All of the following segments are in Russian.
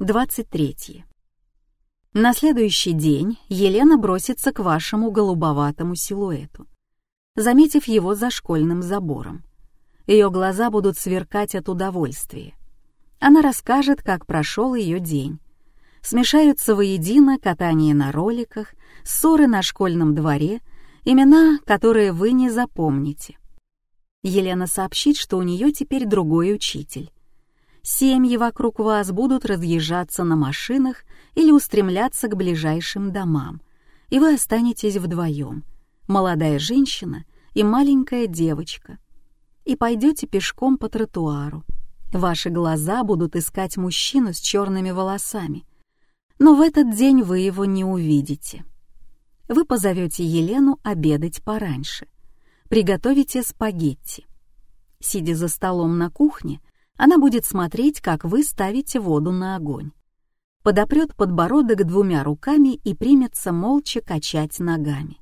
23. На следующий день Елена бросится к вашему голубоватому силуэту, заметив его за школьным забором. Ее глаза будут сверкать от удовольствия. Она расскажет, как прошел ее день. Смешаются воедино катание на роликах, ссоры на школьном дворе, имена, которые вы не запомните. Елена сообщит, что у нее теперь другой учитель. Семьи вокруг вас будут разъезжаться на машинах или устремляться к ближайшим домам, и вы останетесь вдвоем, молодая женщина и маленькая девочка, и пойдете пешком по тротуару. Ваши глаза будут искать мужчину с черными волосами, но в этот день вы его не увидите. Вы позовете Елену обедать пораньше, приготовите спагетти. Сидя за столом на кухне, она будет смотреть, как вы ставите воду на огонь. Подопрет подбородок двумя руками и примется молча качать ногами.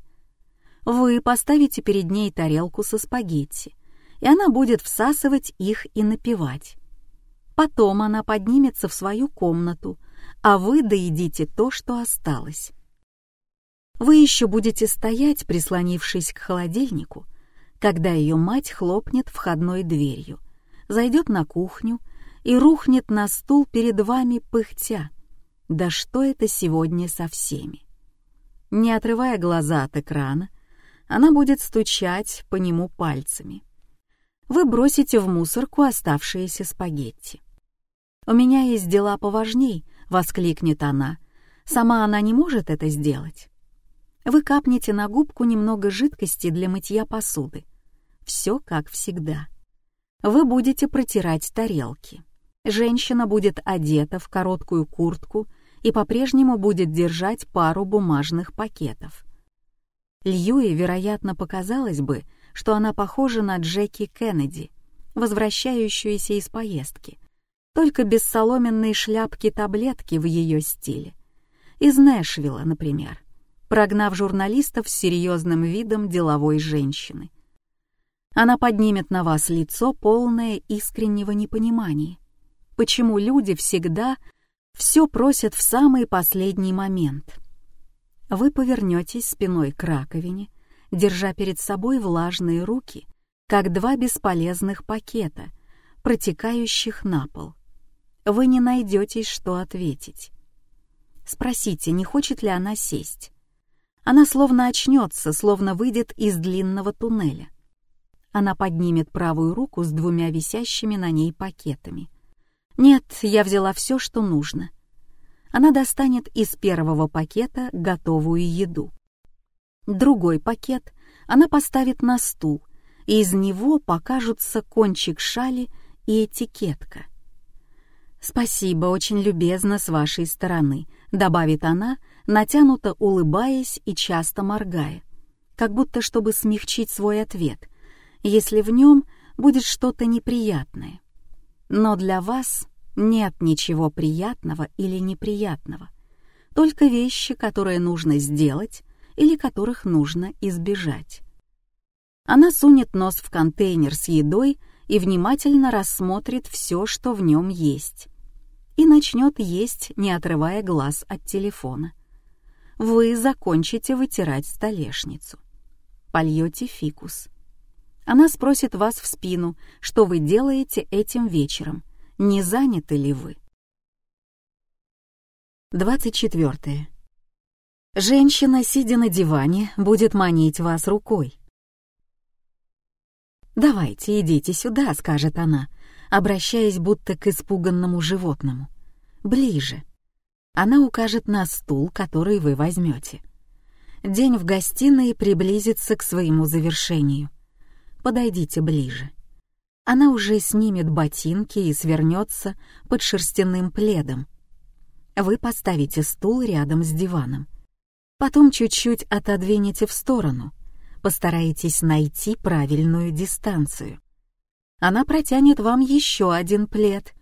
Вы поставите перед ней тарелку со спагетти, и она будет всасывать их и напевать. Потом она поднимется в свою комнату, а вы доедите то, что осталось. Вы еще будете стоять, прислонившись к холодильнику, когда ее мать хлопнет входной дверью — зайдет на кухню и рухнет на стул перед вами пыхтя. Да что это сегодня со всеми? Не отрывая глаза от экрана, она будет стучать по нему пальцами. Вы бросите в мусорку оставшиеся спагетти. «У меня есть дела поважней», — воскликнет она. «Сама она не может это сделать». Вы капнете на губку немного жидкости для мытья посуды. Все как всегда вы будете протирать тарелки. Женщина будет одета в короткую куртку и по-прежнему будет держать пару бумажных пакетов. Льюи, вероятно, показалось бы, что она похожа на Джеки Кеннеди, возвращающуюся из поездки, только без соломенной шляпки-таблетки в ее стиле. Из Нэшвилла, например, прогнав журналистов с серьезным видом деловой женщины. Она поднимет на вас лицо, полное искреннего непонимания. Почему люди всегда все просят в самый последний момент? Вы повернетесь спиной к раковине, держа перед собой влажные руки, как два бесполезных пакета, протекающих на пол. Вы не найдете, что ответить. Спросите, не хочет ли она сесть. Она словно очнется, словно выйдет из длинного туннеля. Она поднимет правую руку с двумя висящими на ней пакетами. «Нет, я взяла все, что нужно». Она достанет из первого пакета готовую еду. Другой пакет она поставит на стул, и из него покажутся кончик шали и этикетка. «Спасибо, очень любезно с вашей стороны», — добавит она, натянуто улыбаясь и часто моргая, как будто чтобы смягчить свой ответ — если в нем будет что-то неприятное. Но для вас нет ничего приятного или неприятного, только вещи, которые нужно сделать или которых нужно избежать. Она сунет нос в контейнер с едой и внимательно рассмотрит все, что в нем есть, и начнет есть, не отрывая глаз от телефона. Вы закончите вытирать столешницу. Польете фикус. Она спросит вас в спину, что вы делаете этим вечером, не заняты ли вы. 24. Женщина, сидя на диване, будет манить вас рукой. «Давайте, идите сюда», — скажет она, обращаясь будто к испуганному животному. «Ближе». Она укажет на стул, который вы возьмете. День в гостиной приблизится к своему завершению подойдите ближе. Она уже снимет ботинки и свернется под шерстяным пледом. Вы поставите стул рядом с диваном. Потом чуть-чуть отодвинете в сторону. Постарайтесь найти правильную дистанцию. Она протянет вам еще один плед.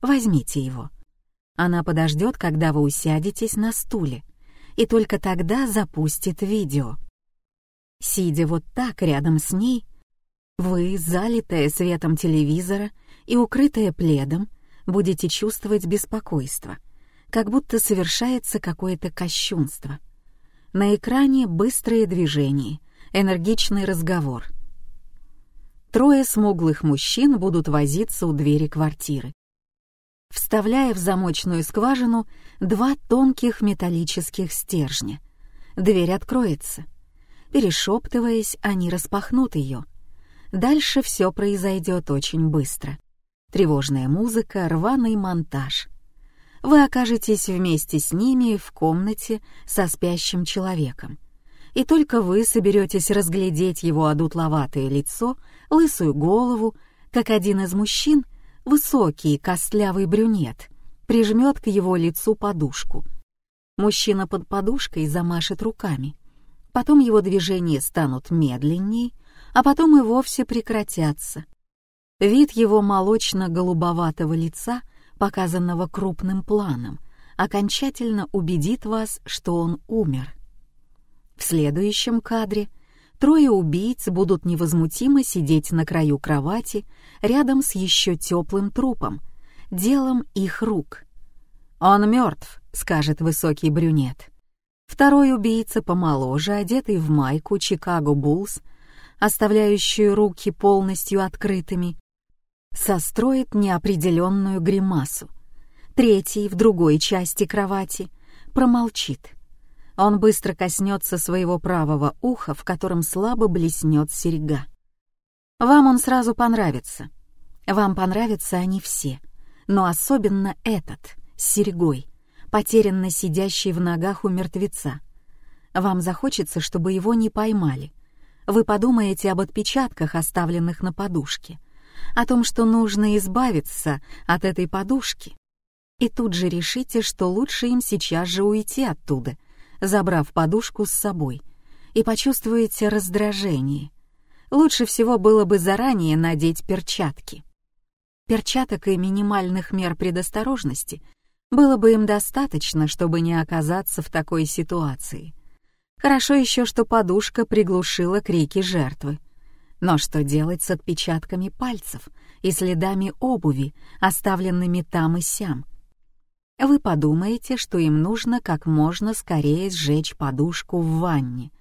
Возьмите его. Она подождет, когда вы усядетесь на стуле, и только тогда запустит видео. Сидя вот так рядом с ней, вы, залитая светом телевизора и укрытая пледом, будете чувствовать беспокойство, как будто совершается какое-то кощунство. На экране быстрые движения, энергичный разговор. Трое смуглых мужчин будут возиться у двери квартиры, вставляя в замочную скважину два тонких металлических стержня. Дверь откроется. Перешептываясь, они распахнут ее. Дальше все произойдет очень быстро. Тревожная музыка, рваный монтаж. Вы окажетесь вместе с ними в комнате со спящим человеком. И только вы соберетесь разглядеть его одутловатое лицо, лысую голову, как один из мужчин, высокий костлявый брюнет, прижмет к его лицу подушку. Мужчина под подушкой замашет руками. Потом его движения станут медленней, а потом и вовсе прекратятся. Вид его молочно-голубоватого лица, показанного крупным планом, окончательно убедит вас, что он умер. В следующем кадре трое убийц будут невозмутимо сидеть на краю кровати рядом с еще теплым трупом, делом их рук. «Он мертв», — скажет высокий брюнет. Второй убийца помоложе, одетый в майку Чикаго Буллс, оставляющую руки полностью открытыми, состроит неопределенную гримасу. Третий в другой части кровати промолчит. Он быстро коснется своего правого уха, в котором слабо блеснет серьга. Вам он сразу понравится. Вам понравятся они все, но особенно этот, с серьгой, потерянно сидящий в ногах у мертвеца. Вам захочется, чтобы его не поймали. Вы подумаете об отпечатках, оставленных на подушке, о том, что нужно избавиться от этой подушки. И тут же решите, что лучше им сейчас же уйти оттуда, забрав подушку с собой, и почувствуете раздражение. Лучше всего было бы заранее надеть перчатки. Перчаток и минимальных мер предосторожности — было бы им достаточно, чтобы не оказаться в такой ситуации. Хорошо еще, что подушка приглушила крики жертвы. Но что делать с отпечатками пальцев и следами обуви, оставленными там и сям? Вы подумаете, что им нужно как можно скорее сжечь подушку в ванне.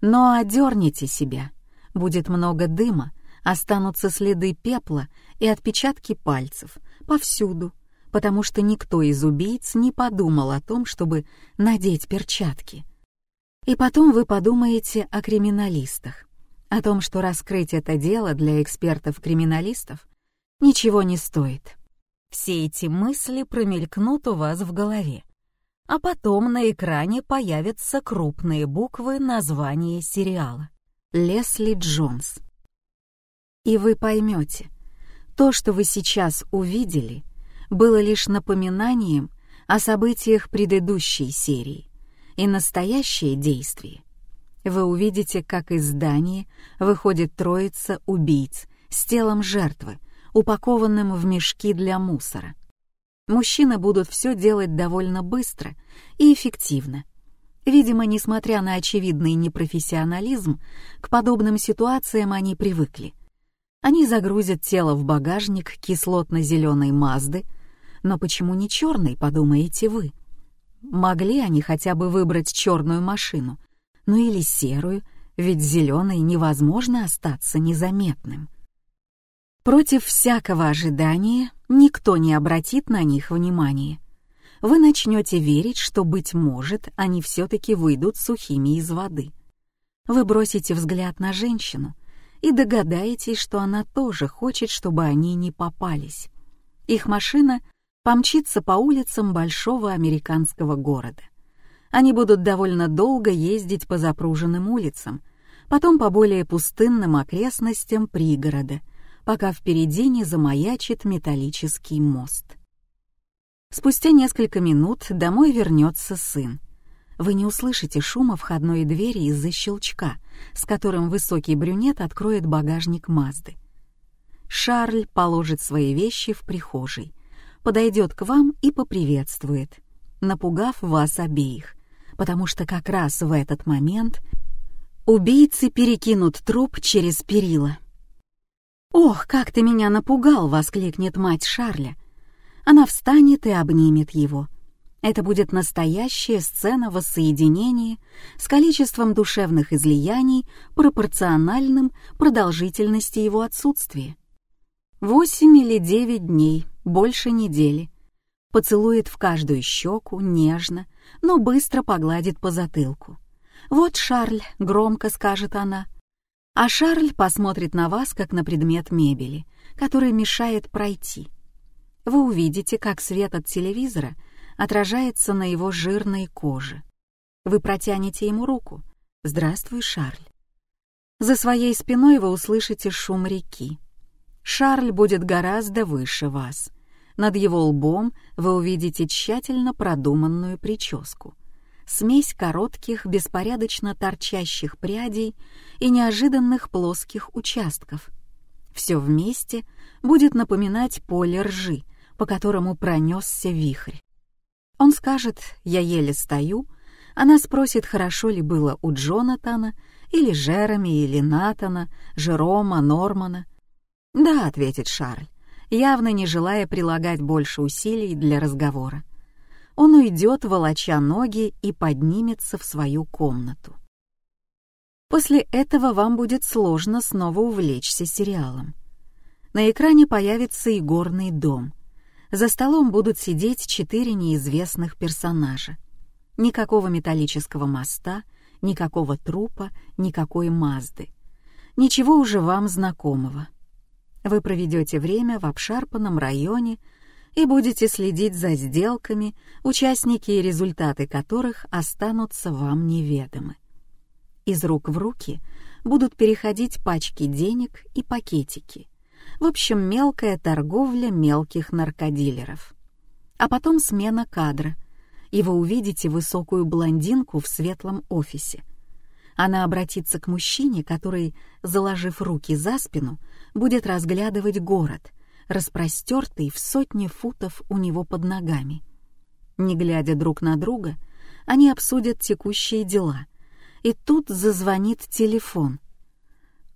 Но одерните себя. Будет много дыма, останутся следы пепла и отпечатки пальцев повсюду, потому что никто из убийц не подумал о том, чтобы надеть перчатки. И потом вы подумаете о криминалистах, о том, что раскрыть это дело для экспертов-криминалистов ничего не стоит. Все эти мысли промелькнут у вас в голове, а потом на экране появятся крупные буквы названия сериала «Лесли Джонс». И вы поймете, то, что вы сейчас увидели, было лишь напоминанием о событиях предыдущей серии и настоящее действие. Вы увидите, как из здания выходит троица убийц с телом жертвы, упакованным в мешки для мусора. Мужчины будут все делать довольно быстро и эффективно. Видимо, несмотря на очевидный непрофессионализм, к подобным ситуациям они привыкли. Они загрузят тело в багажник кислотно-зеленой Мазды, но почему не черный, подумаете вы? Могли они хотя бы выбрать черную машину, ну или серую, ведь зеленой невозможно остаться незаметным. Против всякого ожидания никто не обратит на них внимания. Вы начнете верить, что, быть может, они все-таки выйдут сухими из воды. Вы бросите взгляд на женщину и догадаетесь, что она тоже хочет, чтобы они не попались. Их машина помчится по улицам большого американского города. Они будут довольно долго ездить по запруженным улицам, потом по более пустынным окрестностям пригорода, пока впереди не замаячит металлический мост. Спустя несколько минут домой вернется сын. Вы не услышите шума входной двери из-за щелчка, с которым высокий брюнет откроет багажник Мазды. Шарль положит свои вещи в прихожей, подойдет к вам и поприветствует, напугав вас обеих, потому что как раз в этот момент убийцы перекинут труп через перила. «Ох, как ты меня напугал!» — воскликнет мать Шарля. Она встанет и обнимет его. Это будет настоящая сцена воссоединения с количеством душевных излияний, пропорциональным продолжительности его отсутствия. Восемь или девять дней, больше недели. Поцелует в каждую щеку, нежно, но быстро погладит по затылку. «Вот Шарль», — громко скажет она. А Шарль посмотрит на вас, как на предмет мебели, который мешает пройти. Вы увидите, как свет от телевизора — отражается на его жирной коже. Вы протянете ему руку. «Здравствуй, Шарль». За своей спиной вы услышите шум реки. Шарль будет гораздо выше вас. Над его лбом вы увидите тщательно продуманную прическу. Смесь коротких, беспорядочно торчащих прядей и неожиданных плоских участков. Все вместе будет напоминать поле ржи, по которому пронесся вихрь. Он скажет «я еле стою», она спросит, хорошо ли было у Джонатана, или Жереми, или Натана, Жерома, Нормана. «Да», — ответит Шарль, явно не желая прилагать больше усилий для разговора. Он уйдет, волоча ноги, и поднимется в свою комнату. После этого вам будет сложно снова увлечься сериалом. На экране появится горный дом. За столом будут сидеть четыре неизвестных персонажа. Никакого металлического моста, никакого трупа, никакой Мазды. Ничего уже вам знакомого. Вы проведете время в обшарпанном районе и будете следить за сделками, участники и результаты которых останутся вам неведомы. Из рук в руки будут переходить пачки денег и пакетики — в общем, мелкая торговля мелких наркодилеров. А потом смена кадра, и вы увидите высокую блондинку в светлом офисе. Она обратится к мужчине, который, заложив руки за спину, будет разглядывать город, распростертый в сотни футов у него под ногами. Не глядя друг на друга, они обсудят текущие дела. И тут зазвонит телефон —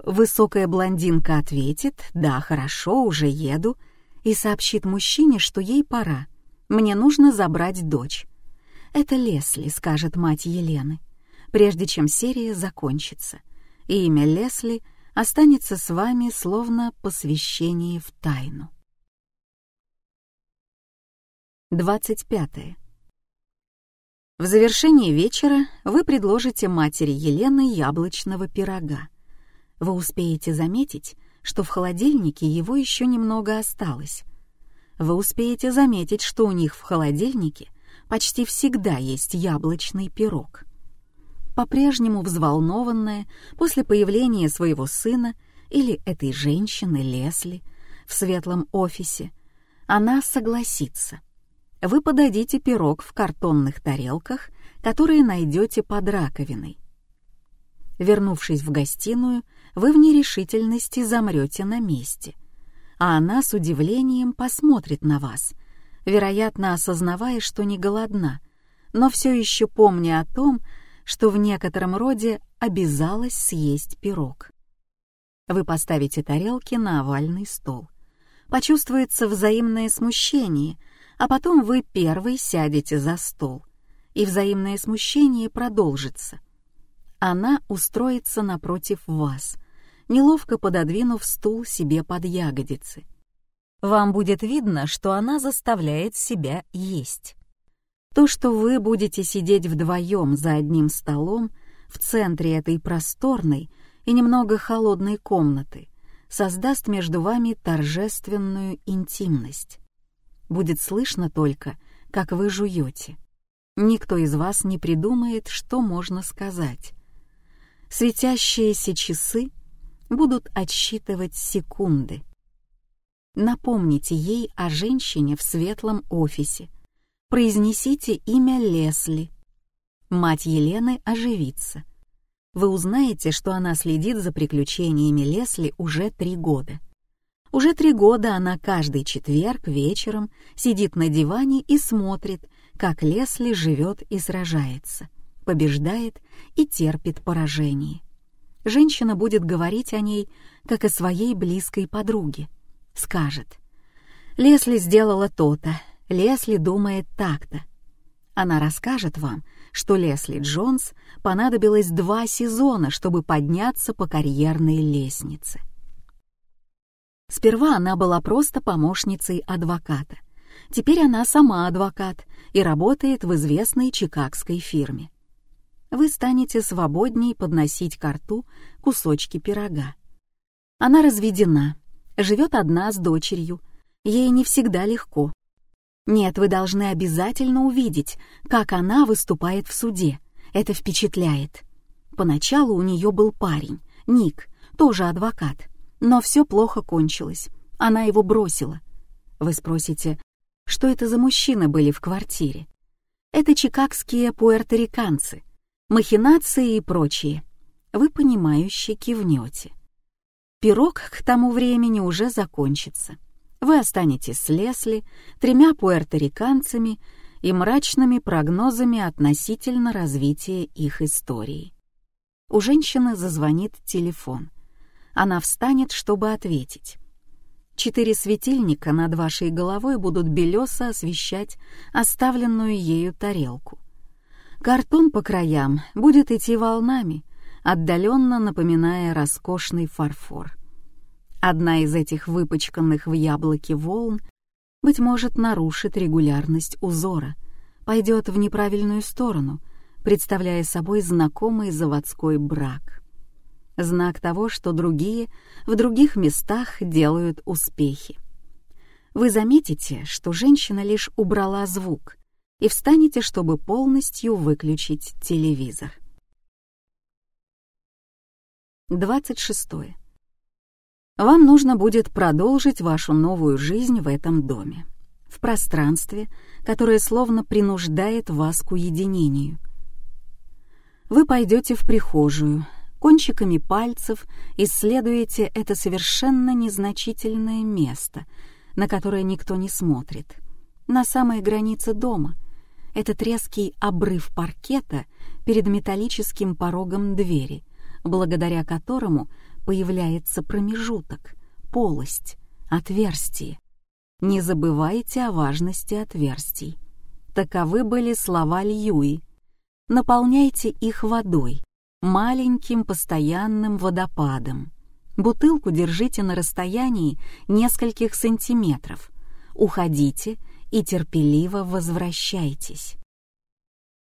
Высокая блондинка ответит «Да, хорошо, уже еду» и сообщит мужчине, что ей пора. «Мне нужно забрать дочь». «Это Лесли», — скажет мать Елены, прежде чем серия закончится. И имя Лесли останется с вами словно посвящение в тайну. 25. В завершении вечера вы предложите матери Елены яблочного пирога вы успеете заметить, что в холодильнике его еще немного осталось. Вы успеете заметить, что у них в холодильнике почти всегда есть яблочный пирог. По-прежнему взволнованная после появления своего сына или этой женщины Лесли в светлом офисе, она согласится. Вы подадите пирог в картонных тарелках, которые найдете под раковиной. Вернувшись в гостиную, вы в нерешительности замрете на месте, а она с удивлением посмотрит на вас, вероятно, осознавая, что не голодна, но все еще помня о том, что в некотором роде обязалась съесть пирог. Вы поставите тарелки на овальный стол. Почувствуется взаимное смущение, а потом вы первый сядете за стол, и взаимное смущение продолжится. Она устроится напротив вас, неловко пододвинув стул себе под ягодицы. Вам будет видно, что она заставляет себя есть. То, что вы будете сидеть вдвоем за одним столом в центре этой просторной и немного холодной комнаты, создаст между вами торжественную интимность. Будет слышно только, как вы жуете. Никто из вас не придумает, что можно сказать. Светящиеся часы будут отсчитывать секунды. Напомните ей о женщине в светлом офисе. Произнесите имя Лесли. Мать Елены оживится. Вы узнаете, что она следит за приключениями Лесли уже три года. Уже три года она каждый четверг вечером сидит на диване и смотрит, как Лесли живет и сражается, побеждает и терпит поражение женщина будет говорить о ней, как о своей близкой подруге. Скажет, Лесли сделала то-то, Лесли думает так-то. Она расскажет вам, что Лесли Джонс понадобилось два сезона, чтобы подняться по карьерной лестнице. Сперва она была просто помощницей адвоката. Теперь она сама адвокат и работает в известной чикагской фирме. Вы станете свободней подносить к рту кусочки пирога. Она разведена, живет одна с дочерью, ей не всегда легко. Нет, вы должны обязательно увидеть, как она выступает в суде. Это впечатляет. Поначалу у нее был парень, Ник, тоже адвокат. Но все плохо кончилось. Она его бросила. Вы спросите, что это за мужчины были в квартире? Это чикагские пуэрториканцы, махинации и прочие. Вы понимающе кивнете. Пирог к тому времени уже закончится вы останетесь с Лесли, тремя пуэрториканцами и мрачными прогнозами относительно развития их истории. У женщины зазвонит телефон. Она встанет, чтобы ответить. Четыре светильника над вашей головой будут белесо освещать оставленную ею тарелку. Картон по краям будет идти волнами, отдаленно напоминая роскошный фарфор. Одна из этих выпачканных в яблоке волн, быть может, нарушит регулярность узора, пойдет в неправильную сторону, представляя собой знакомый заводской брак. Знак того, что другие в других местах делают успехи. Вы заметите, что женщина лишь убрала звук и встанете, чтобы полностью выключить телевизор. 26 вам нужно будет продолжить вашу новую жизнь в этом доме, в пространстве, которое словно принуждает вас к уединению. Вы пойдете в прихожую, кончиками пальцев исследуете это совершенно незначительное место, на которое никто не смотрит, на самой границе дома. Этот резкий обрыв паркета перед металлическим порогом двери, благодаря которому появляется промежуток, полость, отверстие. Не забывайте о важности отверстий. Таковы были слова Льюи. Наполняйте их водой, маленьким постоянным водопадом. Бутылку держите на расстоянии нескольких сантиметров. Уходите и терпеливо возвращайтесь.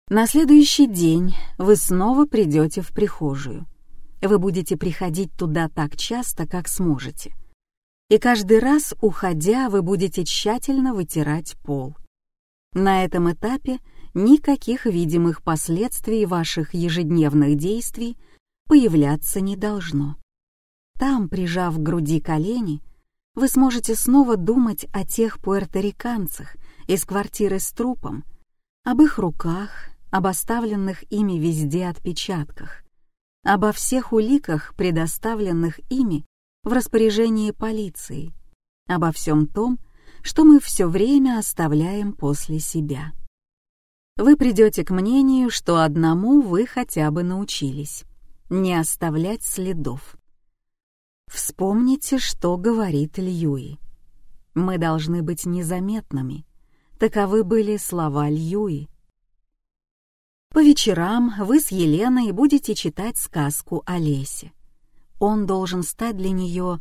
На следующий день вы снова придете в прихожую. Вы будете приходить туда так часто, как сможете. И каждый раз, уходя, вы будете тщательно вытирать пол. На этом этапе никаких видимых последствий ваших ежедневных действий появляться не должно. Там, прижав к груди колени, вы сможете снова думать о тех пуэрториканцах из квартиры с трупом, об их руках, об оставленных ими везде отпечатках, обо всех уликах, предоставленных ими в распоряжении полиции, обо всем том, что мы все время оставляем после себя. Вы придете к мнению, что одному вы хотя бы научились — не оставлять следов. Вспомните, что говорит Льюи. Мы должны быть незаметными. Таковы были слова Льюи. По вечерам вы с Еленой будете читать сказку о лесе. Он должен стать для нее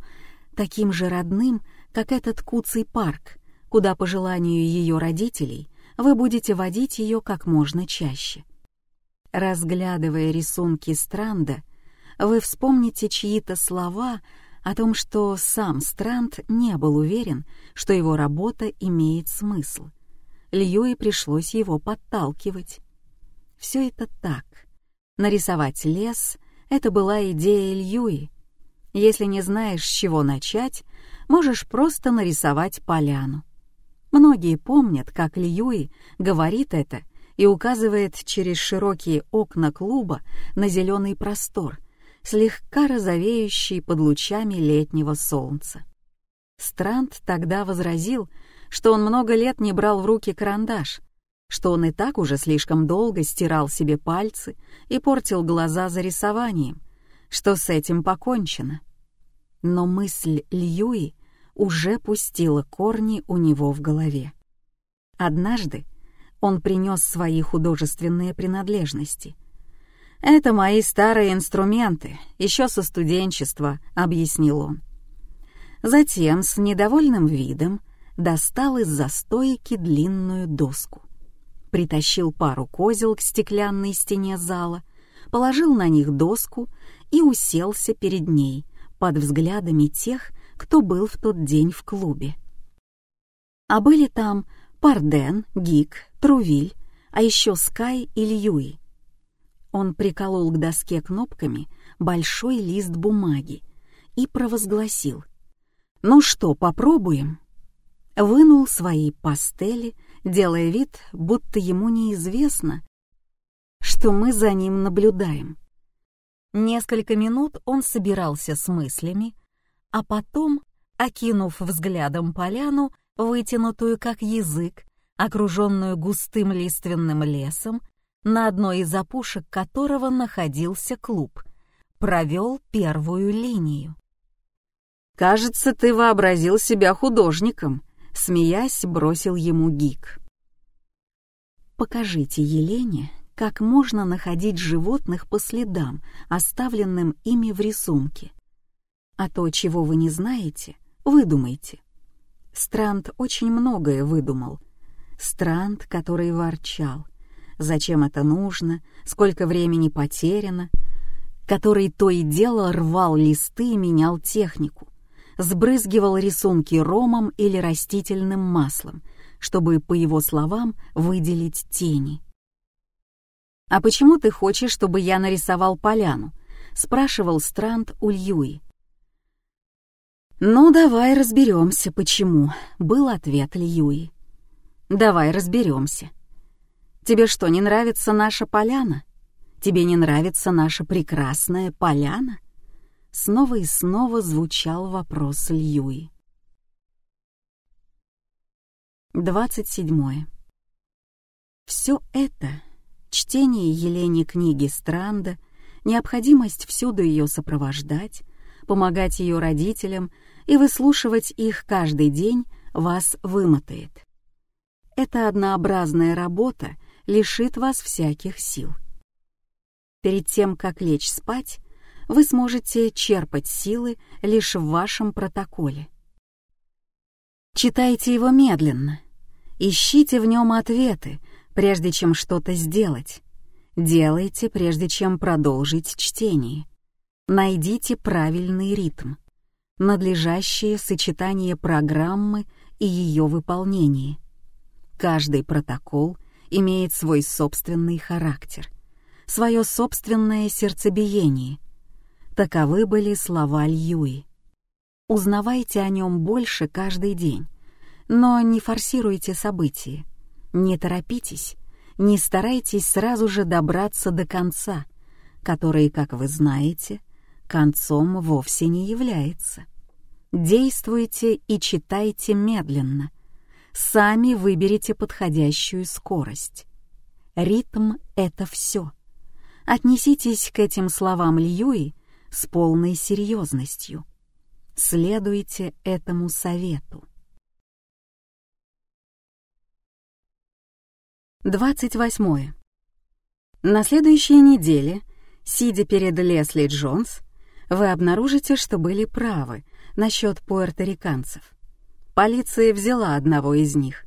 таким же родным, как этот куцый парк, куда, по желанию ее родителей, вы будете водить ее как можно чаще. Разглядывая рисунки Странда, вы вспомните чьи-то слова о том, что сам Странд не был уверен, что его работа имеет смысл. Льюи пришлось его подталкивать. Все это так. Нарисовать лес — это была идея Льюи. Если не знаешь, с чего начать, можешь просто нарисовать поляну. Многие помнят, как Льюи говорит это и указывает через широкие окна клуба на зеленый простор, слегка розовеющий под лучами летнего солнца. Странт тогда возразил, что он много лет не брал в руки карандаш, что он и так уже слишком долго стирал себе пальцы и портил глаза за рисованием, что с этим покончено. Но мысль Льюи уже пустила корни у него в голове. Однажды Он принес свои художественные принадлежности. «Это мои старые инструменты, еще со студенчества», — объяснил он. Затем с недовольным видом достал из застойки длинную доску. Притащил пару козел к стеклянной стене зала, положил на них доску и уселся перед ней под взглядами тех, кто был в тот день в клубе. А были там Парден, Гик, Трувиль, а еще Скай и Льюи. Он приколол к доске кнопками большой лист бумаги и провозгласил — «Ну что, попробуем?» Вынул свои пастели, делая вид, будто ему неизвестно, что мы за ним наблюдаем. Несколько минут он собирался с мыслями, а потом, окинув взглядом поляну, вытянутую как язык, окруженную густым лиственным лесом, на одной из опушек которого находился клуб, провел первую линию. «Кажется, ты вообразил себя художником», — смеясь бросил ему Гик. «Покажите Елене, как можно находить животных по следам, оставленным ими в рисунке. А то, чего вы не знаете, выдумайте». Странт очень многое выдумал. Странт, который ворчал. Зачем это нужно, сколько времени потеряно, который то и дело рвал листы и менял технику сбрызгивал рисунки ромом или растительным маслом, чтобы, по его словам, выделить тени. «А почему ты хочешь, чтобы я нарисовал поляну?» — спрашивал Странт у Льюи. «Ну, давай разберемся, почему», — был ответ Льюи. «Давай разберемся. Тебе что, не нравится наша поляна? Тебе не нравится наша прекрасная поляна?» Снова и снова звучал вопрос Льюи. 27. Все это — чтение Елене книги Странда, необходимость всюду ее сопровождать, помогать ее родителям и выслушивать их каждый день вас вымотает. Эта однообразная работа лишит вас всяких сил. Перед тем, как лечь спать, вы сможете черпать силы лишь в вашем протоколе. Читайте его медленно. Ищите в нем ответы, прежде чем что-то сделать. Делайте, прежде чем продолжить чтение. Найдите правильный ритм, надлежащее сочетание программы и ее выполнение. Каждый протокол имеет свой собственный характер, свое собственное сердцебиение — Таковы были слова Льюи. Узнавайте о нем больше каждый день, но не форсируйте события, не торопитесь, не старайтесь сразу же добраться до конца, который, как вы знаете, концом вовсе не является. Действуйте и читайте медленно. Сами выберите подходящую скорость. Ритм — это все. Отнеситесь к этим словам Льюи с полной серьезностью. Следуйте этому совету. 28. На следующей неделе, сидя перед Лесли Джонс, вы обнаружите, что были правы насчет пуэрториканцев. Полиция взяла одного из них,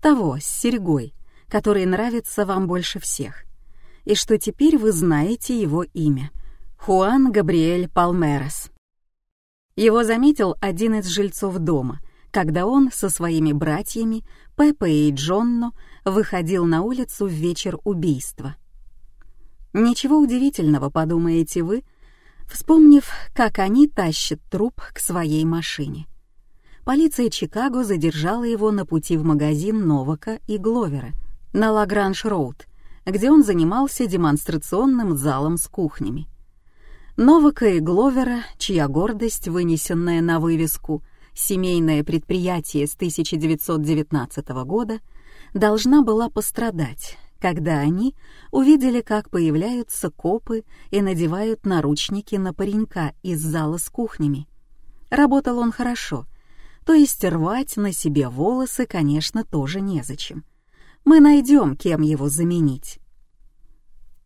того с серьгой, который нравится вам больше всех, и что теперь вы знаете его имя — Хуан Габриэль Палмерас. Его заметил один из жильцов дома, когда он со своими братьями Пеппо и Джонно выходил на улицу в вечер убийства. Ничего удивительного, подумаете вы, вспомнив, как они тащат труп к своей машине. Полиция Чикаго задержала его на пути в магазин Новака и Гловера на Лагранж-Роуд, где он занимался демонстрационным залом с кухнями. Новака и Гловера, чья гордость, вынесенная на вывеску «Семейное предприятие с 1919 года», должна была пострадать, когда они увидели, как появляются копы и надевают наручники на паренька из зала с кухнями. Работал он хорошо, то есть рвать на себе волосы, конечно, тоже незачем. Мы найдем, кем его заменить.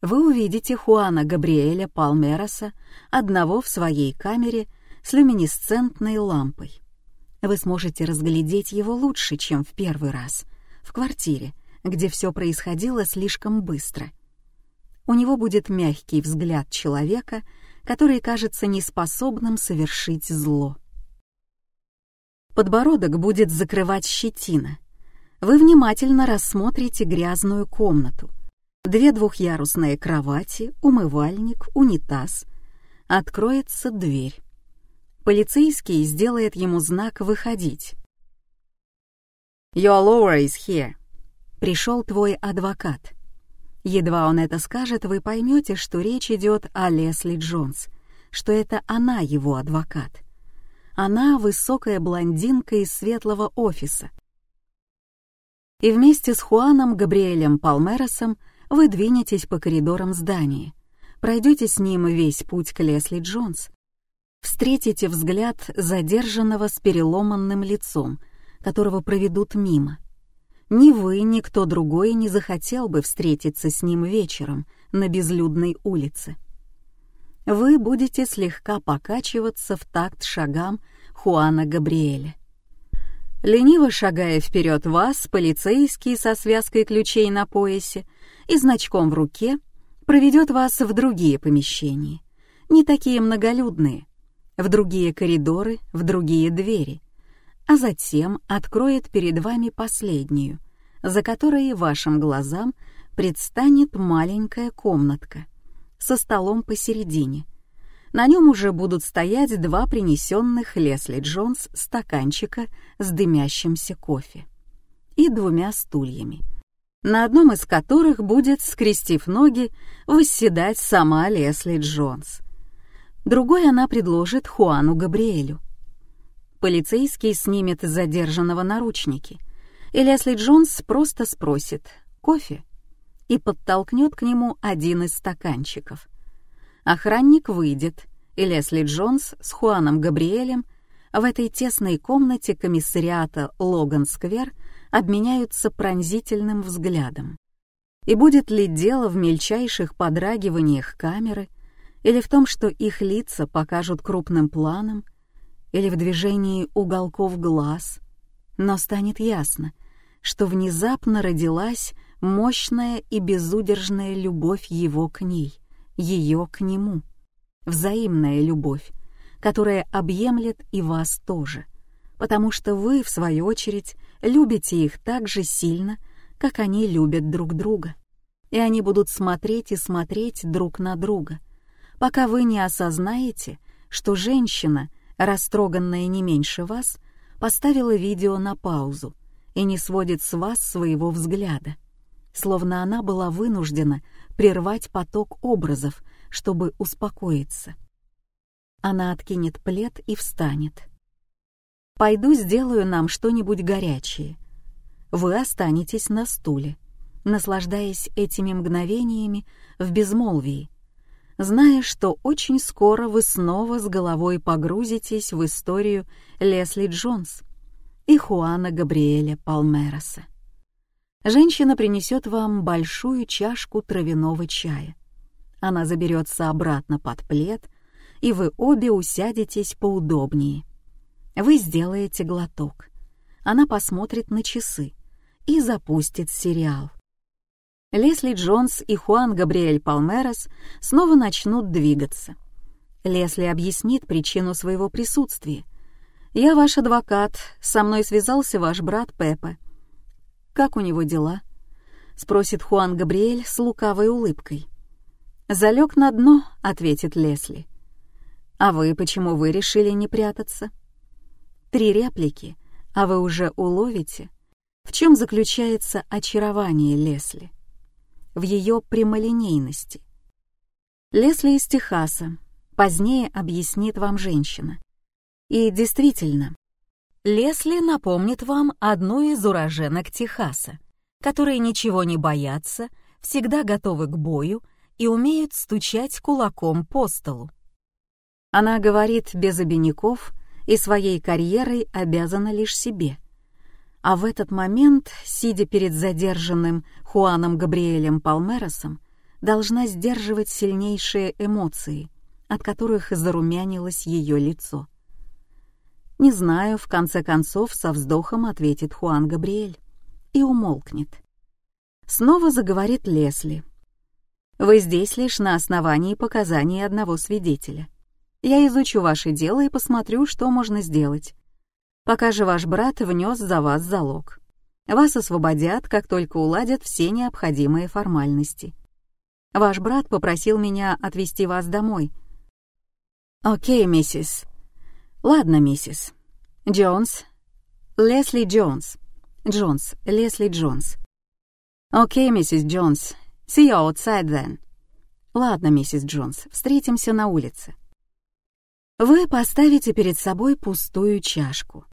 Вы увидите Хуана Габриэля Палмероса, одного в своей камере с люминесцентной лампой. Вы сможете разглядеть его лучше, чем в первый раз, в квартире, где все происходило слишком быстро. У него будет мягкий взгляд человека, который кажется неспособным совершить зло. Подбородок будет закрывать щетина. Вы внимательно рассмотрите грязную комнату. Две двухъярусные кровати, умывальник, унитаз. Откроется дверь. Полицейский сделает ему знак «Выходить». «Your lawyer is here». Пришел твой адвокат. Едва он это скажет, вы поймете, что речь идет о Лесли Джонс, что это она его адвокат. Она высокая блондинка из светлого офиса. И вместе с Хуаном Габриэлем Палмеросом вы двинетесь по коридорам здания, пройдете с ним весь путь к Лесли Джонс, встретите взгляд задержанного с переломанным лицом, которого проведут мимо. Ни вы, ни кто другой не захотел бы встретиться с ним вечером на безлюдной улице вы будете слегка покачиваться в такт шагам Хуана Габриэля. Лениво шагая вперед вас, полицейский со связкой ключей на поясе и значком в руке проведет вас в другие помещения, не такие многолюдные, в другие коридоры, в другие двери, а затем откроет перед вами последнюю, за которой вашим глазам предстанет маленькая комнатка — со столом посередине. На нем уже будут стоять два принесенных Лесли Джонс стаканчика с дымящимся кофе и двумя стульями, на одном из которых будет, скрестив ноги, восседать сама Лесли Джонс. Другой она предложит Хуану Габриэлю. Полицейский снимет задержанного наручники, и Лесли Джонс просто спросит «Кофе?» и подтолкнет к нему один из стаканчиков. Охранник выйдет, и Лесли Джонс с Хуаном Габриэлем в этой тесной комнате комиссариата Логан-сквер обменяются пронзительным взглядом. И будет ли дело в мельчайших подрагиваниях камеры, или в том, что их лица покажут крупным планом, или в движении уголков глаз, но станет ясно, что внезапно родилась мощная и безудержная любовь его к ней, ее к нему. Взаимная любовь, которая объемлет и вас тоже, потому что вы, в свою очередь, любите их так же сильно, как они любят друг друга. И они будут смотреть и смотреть друг на друга, пока вы не осознаете, что женщина, растроганная не меньше вас, поставила видео на паузу и не сводит с вас своего взгляда словно она была вынуждена прервать поток образов, чтобы успокоиться. Она откинет плед и встанет. «Пойду сделаю нам что-нибудь горячее. Вы останетесь на стуле, наслаждаясь этими мгновениями в безмолвии, зная, что очень скоро вы снова с головой погрузитесь в историю Лесли Джонс и Хуана Габриэля Палмероса женщина принесет вам большую чашку травяного чая. Она заберется обратно под плед, и вы обе усядетесь поудобнее. Вы сделаете глоток. Она посмотрит на часы и запустит сериал. Лесли Джонс и Хуан Габриэль Палмерос снова начнут двигаться. Лесли объяснит причину своего присутствия. «Я ваш адвокат, со мной связался ваш брат Пепе. Как у него дела?» — спросит Хуан Габриэль с лукавой улыбкой. «Залег на дно», — ответит Лесли. «А вы почему вы решили не прятаться?» Три реплики, а вы уже уловите, в чем заключается очарование Лесли. В ее прямолинейности. Лесли из Техаса, позднее объяснит вам женщина. И действительно, Лесли напомнит вам одну из уроженок Техаса, которые ничего не боятся, всегда готовы к бою и умеют стучать кулаком по столу. Она говорит без обиняков и своей карьерой обязана лишь себе. А в этот момент, сидя перед задержанным Хуаном Габриэлем Палмеросом, должна сдерживать сильнейшие эмоции, от которых зарумянилось ее лицо. «Не знаю», — в конце концов со вздохом ответит Хуан Габриэль и умолкнет. Снова заговорит Лесли. «Вы здесь лишь на основании показаний одного свидетеля. Я изучу ваше дело и посмотрю, что можно сделать. Пока же ваш брат внес за вас залог. Вас освободят, как только уладят все необходимые формальности. Ваш брат попросил меня отвезти вас домой. Окей, миссис. Ладно, миссис. Джонс. Лесли Джонс. Джонс. Лесли Джонс. Окей, миссис Джонс. See you outside then. Ладно, миссис Джонс, встретимся на улице. Вы поставите перед собой пустую чашку.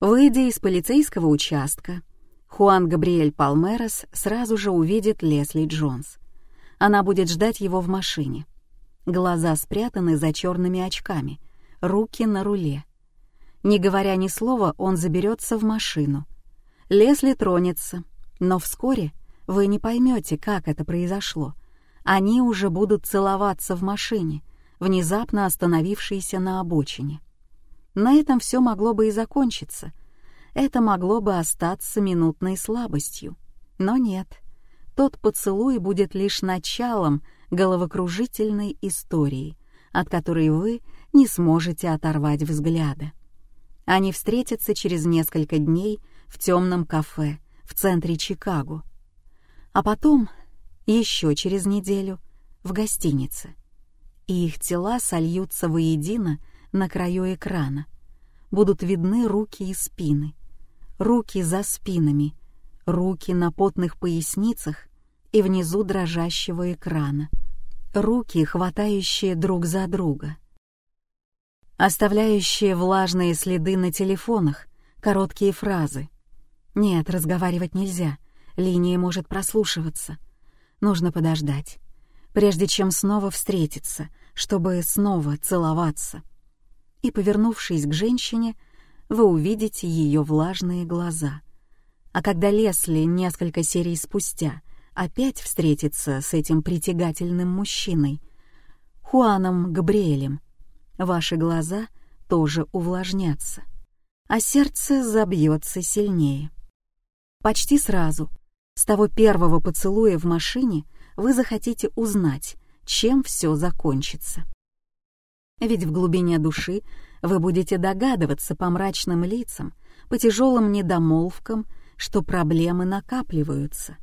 Выйдя из полицейского участка, Хуан Габриэль Палмерос сразу же увидит Лесли Джонс. Она будет ждать его в машине. Глаза спрятаны за черными очками, руки на руле. Не говоря ни слова, он заберется в машину. Лесли тронется, но вскоре вы не поймете, как это произошло. Они уже будут целоваться в машине — внезапно остановившийся на обочине. На этом все могло бы и закончиться. Это могло бы остаться минутной слабостью. Но нет. Тот поцелуй будет лишь началом головокружительной истории, от которой вы не сможете оторвать взгляда. Они встретятся через несколько дней в темном кафе в центре Чикаго. А потом, еще через неделю, в гостинице и их тела сольются воедино на краю экрана. Будут видны руки и спины, руки за спинами, руки на потных поясницах и внизу дрожащего экрана, руки, хватающие друг за друга, оставляющие влажные следы на телефонах, короткие фразы. Нет, разговаривать нельзя, линия может прослушиваться. Нужно подождать прежде чем снова встретиться, чтобы снова целоваться. И, повернувшись к женщине, вы увидите ее влажные глаза. А когда Лесли несколько серий спустя опять встретится с этим притягательным мужчиной, Хуаном Габриэлем, ваши глаза тоже увлажнятся, а сердце забьется сильнее. Почти сразу, с того первого поцелуя в машине, вы захотите узнать, чем все закончится. Ведь в глубине души вы будете догадываться по мрачным лицам, по тяжелым недомолвкам, что проблемы накапливаются.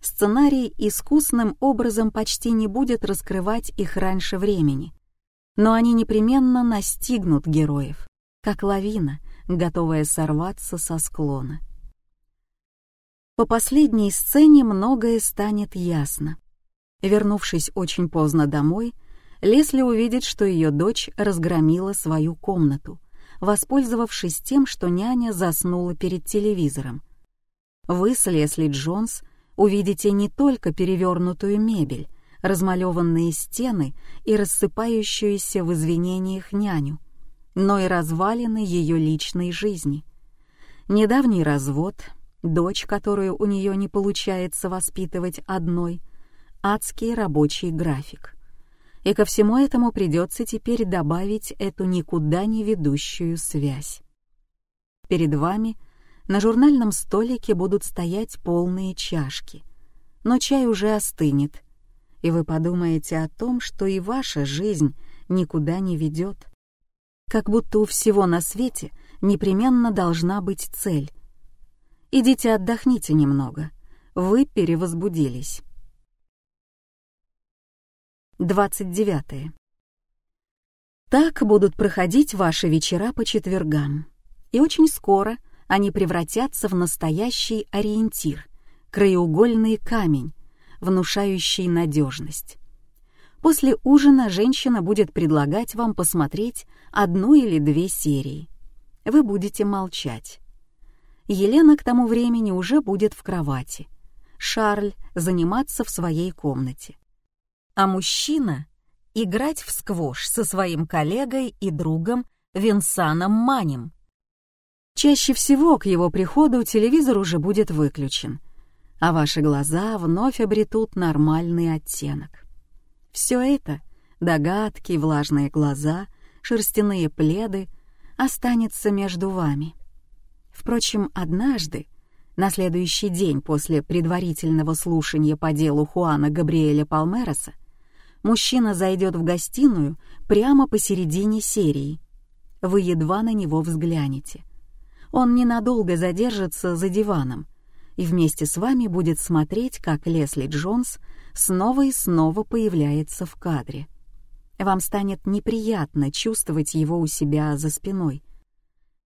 Сценарий искусным образом почти не будет раскрывать их раньше времени, но они непременно настигнут героев, как лавина, готовая сорваться со склона. По последней сцене многое станет ясно. Вернувшись очень поздно домой, Лесли увидит, что ее дочь разгромила свою комнату, воспользовавшись тем, что няня заснула перед телевизором. Вы с Лесли Джонс увидите не только перевернутую мебель, размалеванные стены и рассыпающуюся в извинениях няню, но и развалины ее личной жизни. Недавний развод — дочь, которую у нее не получается воспитывать одной, адский рабочий график. И ко всему этому придется теперь добавить эту никуда не ведущую связь. Перед вами на журнальном столике будут стоять полные чашки, но чай уже остынет, и вы подумаете о том, что и ваша жизнь никуда не ведет. Как будто у всего на свете непременно должна быть цель, Идите отдохните немного. Вы перевозбудились. 29. Так будут проходить ваши вечера по четвергам. И очень скоро они превратятся в настоящий ориентир, краеугольный камень, внушающий надежность. После ужина женщина будет предлагать вам посмотреть одну или две серии. Вы будете молчать. Елена к тому времени уже будет в кровати. Шарль заниматься в своей комнате. А мужчина играть в сквош со своим коллегой и другом Винсаном Манем. Чаще всего к его приходу телевизор уже будет выключен, а ваши глаза вновь обретут нормальный оттенок. Все это — догадки, влажные глаза, шерстяные пледы — останется между вами. Впрочем, однажды, на следующий день после предварительного слушания по делу Хуана Габриэля Палмероса, мужчина зайдет в гостиную прямо посередине серии. Вы едва на него взглянете — он ненадолго задержится за диваном и вместе с вами будет смотреть, как Лесли Джонс снова и снова появляется в кадре. Вам станет неприятно чувствовать его у себя за спиной.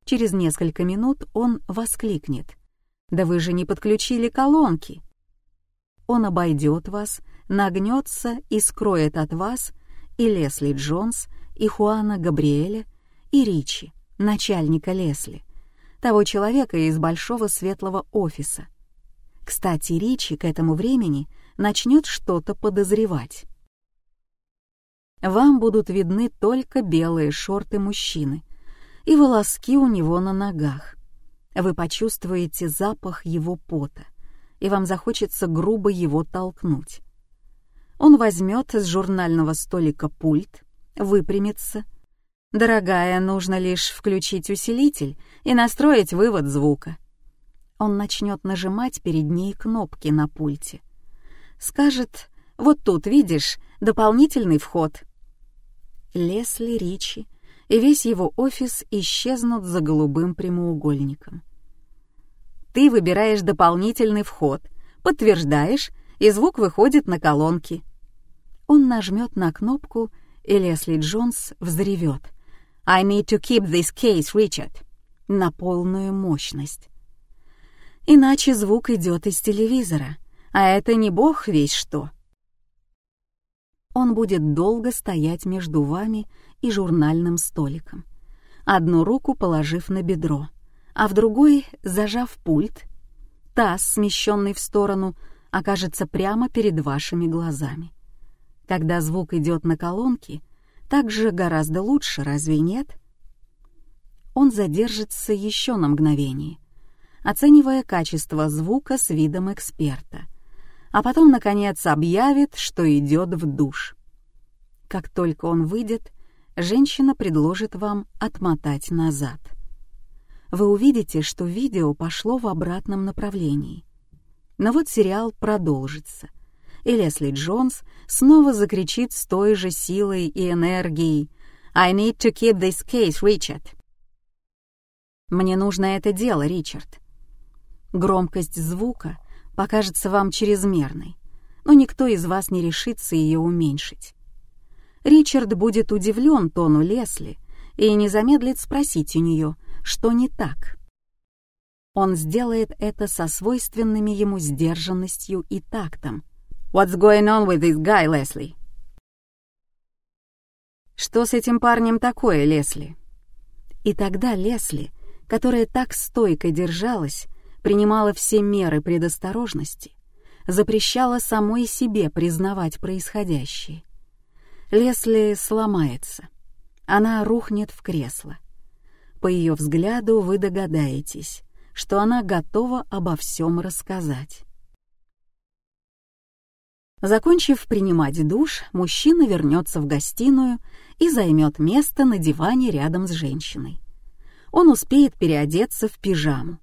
Через несколько минут он воскликнет. «Да вы же не подключили колонки!» Он обойдет вас, нагнется и скроет от вас и Лесли Джонс, и Хуана Габриэля, и Ричи, начальника Лесли, того человека из большого светлого офиса. Кстати, Ричи к этому времени начнет что-то подозревать. Вам будут видны только белые шорты мужчины и волоски у него на ногах. Вы почувствуете запах его пота, и вам захочется грубо его толкнуть. Он возьмет с журнального столика пульт, выпрямится «Дорогая, нужно лишь включить усилитель и настроить вывод звука». Он начнет нажимать перед ней кнопки на пульте. Скажет «Вот тут, видишь, дополнительный вход». Лесли Ричи и весь его офис исчезнут за голубым прямоугольником. Ты выбираешь дополнительный вход, подтверждаешь, и звук выходит на колонки. Он нажмет на кнопку, и Лесли Джонс взревет. I need to keep this case, Richard. На полную мощность. Иначе звук идет из телевизора, а это не бог весь что. Он будет долго стоять между вами и журнальным столиком, одну руку положив на бедро, а в другой, зажав пульт, таз, смещенный в сторону, окажется прямо перед вашими глазами. Когда звук идет на колонке — так же гораздо лучше, разве нет? Он задержится еще на мгновение, оценивая качество звука с видом эксперта, а потом, наконец, объявит, что идет в душ. Как только он выйдет, женщина предложит вам отмотать назад. Вы увидите, что видео пошло в обратном направлении. Но вот сериал продолжится — и Лесли Джонс снова закричит с той же силой и энергией «I need to keep this case, Richard!» «Мне нужно это дело, Ричард!» Громкость звука покажется вам чрезмерной, но никто из вас не решится ее уменьшить. Ричард будет удивлен тону Лесли и не замедлит спросить у нее, что не так. Он сделает это со свойственными ему сдержанностью и тактом, What's going on with this guy, Лесли?» «Что с этим парнем такое, Лесли?» И тогда Лесли, которая так стойко держалась, принимала все меры предосторожности, запрещала самой себе признавать происходящее. Лесли сломается. Она рухнет в кресло. По ее взгляду вы догадаетесь, что она готова обо всем рассказать. Закончив принимать душ, мужчина вернется в гостиную и займет место на диване рядом с женщиной. Он успеет переодеться в пижаму,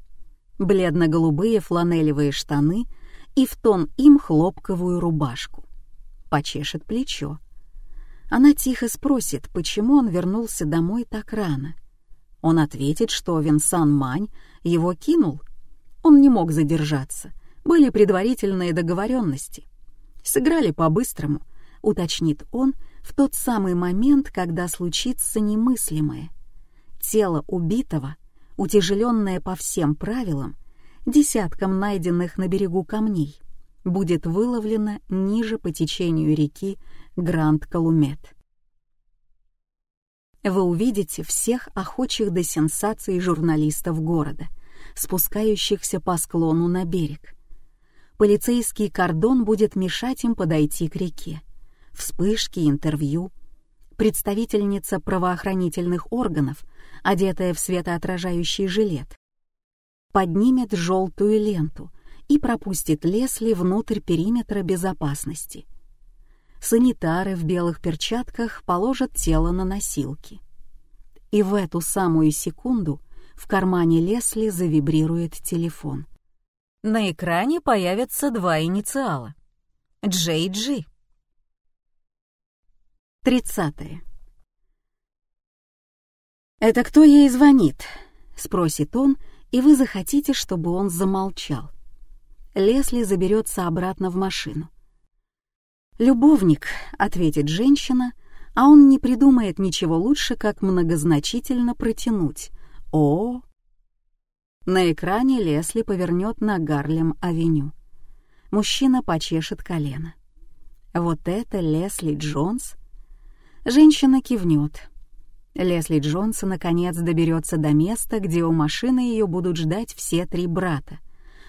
бледно-голубые фланелевые штаны и в тон им хлопковую рубашку. Почешет плечо. Она тихо спросит, почему он вернулся домой так рано. Он ответит, что Винсан Мань его кинул. Он не мог задержаться, были предварительные договоренности. Сыграли по-быстрому, уточнит он в тот самый момент, когда случится немыслимое. Тело убитого, утяжеленное по всем правилам, десятком найденных на берегу камней, будет выловлено ниже по течению реки Гранд-Калумет. Вы увидите всех охочих до сенсаций журналистов города, спускающихся по склону на берег — полицейский кордон будет мешать им подойти к реке. Вспышки, интервью. представительница правоохранительных органов, одетая в светоотражающий жилет, поднимет желтую ленту и пропустит Лесли внутрь периметра безопасности. Санитары в белых перчатках положат тело на носилки. И в эту самую секунду в кармане Лесли завибрирует телефон. На экране появятся два инициала. Джей Джи. Тридцатое. «Это кто ей звонит?» — спросит он, и вы захотите, чтобы он замолчал. Лесли заберется обратно в машину. «Любовник», — ответит женщина, а он не придумает ничего лучше, как многозначительно протянуть. «О!» На экране Лесли повернет на Гарлем-авеню. Мужчина почешет колено. «Вот это Лесли Джонс?» Женщина кивнет. Лесли Джонс наконец доберется до места, где у машины ее будут ждать все три брата.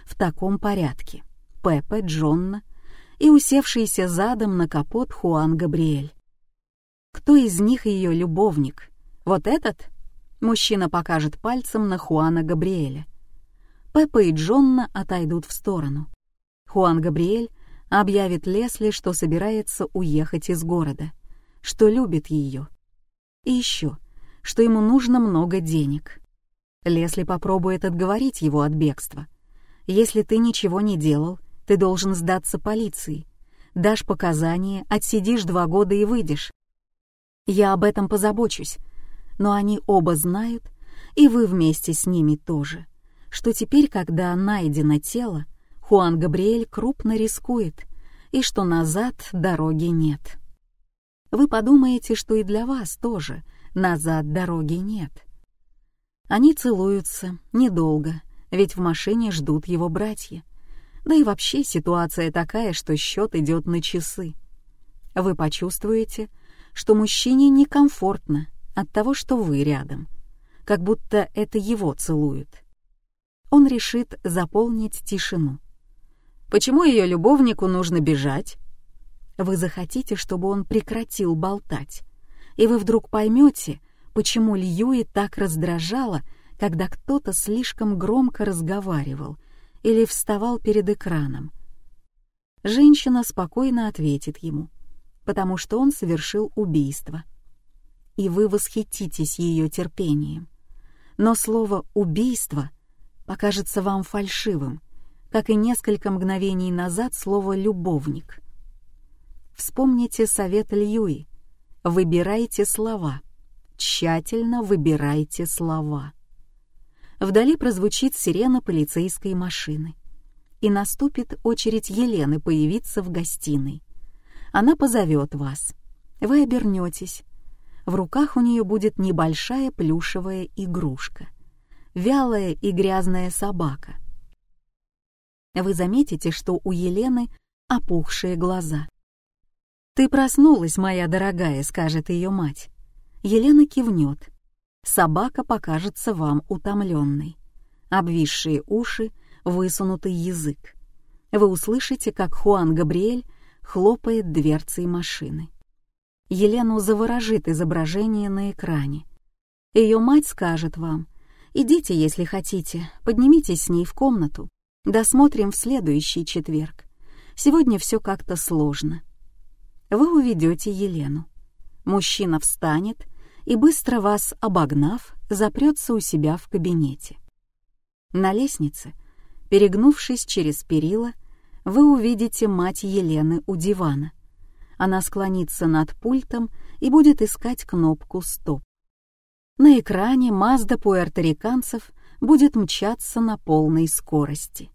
В таком порядке. Пеппа, Джонна и усевшийся задом на капот Хуан Габриэль. Кто из них ее любовник? Вот этот? Мужчина покажет пальцем на Хуана Габриэля. Пеппа и Джонна отойдут в сторону. Хуан Габриэль объявит Лесли, что собирается уехать из города что любит ее. И еще, что ему нужно много денег. Лесли попробует отговорить его от бегства. Если ты ничего не делал, ты должен сдаться полиции. Дашь показания, отсидишь два года и выйдешь. Я об этом позабочусь. Но они оба знают, и вы вместе с ними тоже, что теперь, когда найдено тело, Хуан Габриэль крупно рискует, и что назад дороги нет вы подумаете, что и для вас тоже назад дороги нет. Они целуются недолго, ведь в машине ждут его братья. Да и вообще ситуация такая, что счет идет на часы. Вы почувствуете, что мужчине некомфортно от того, что вы рядом, как будто это его целуют. Он решит заполнить тишину. Почему ее любовнику нужно бежать? Вы захотите, чтобы он прекратил болтать, и вы вдруг поймете, почему Льюи так раздражало, когда кто-то слишком громко разговаривал или вставал перед экраном. Женщина спокойно ответит ему, потому что он совершил убийство. И вы восхититесь ее терпением. Но слово «убийство» покажется вам фальшивым, как и несколько мгновений назад слово «любовник». Вспомните совет Льюи. Выбирайте слова. Тщательно выбирайте слова. Вдали прозвучит сирена полицейской машины. И наступит очередь Елены появиться в гостиной. Она позовет вас. Вы обернетесь. В руках у нее будет небольшая плюшевая игрушка. Вялая и грязная собака. Вы заметите, что у Елены опухшие глаза. «Ты проснулась, моя дорогая», — скажет ее мать. Елена кивнет. Собака покажется вам утомленной. Обвисшие уши, высунутый язык. Вы услышите, как Хуан Габриэль хлопает дверцей машины. Елену заворожит изображение на экране. Ее мать скажет вам, «Идите, если хотите, поднимитесь с ней в комнату. Досмотрим в следующий четверг. Сегодня все как-то сложно» вы уведете Елену. Мужчина встанет и, быстро вас обогнав, запрется у себя в кабинете. На лестнице, перегнувшись через перила, вы увидите мать Елены у дивана. Она склонится над пультом и будет искать кнопку «Стоп». На экране Мазда пуэрториканцев будет мчаться на полной скорости.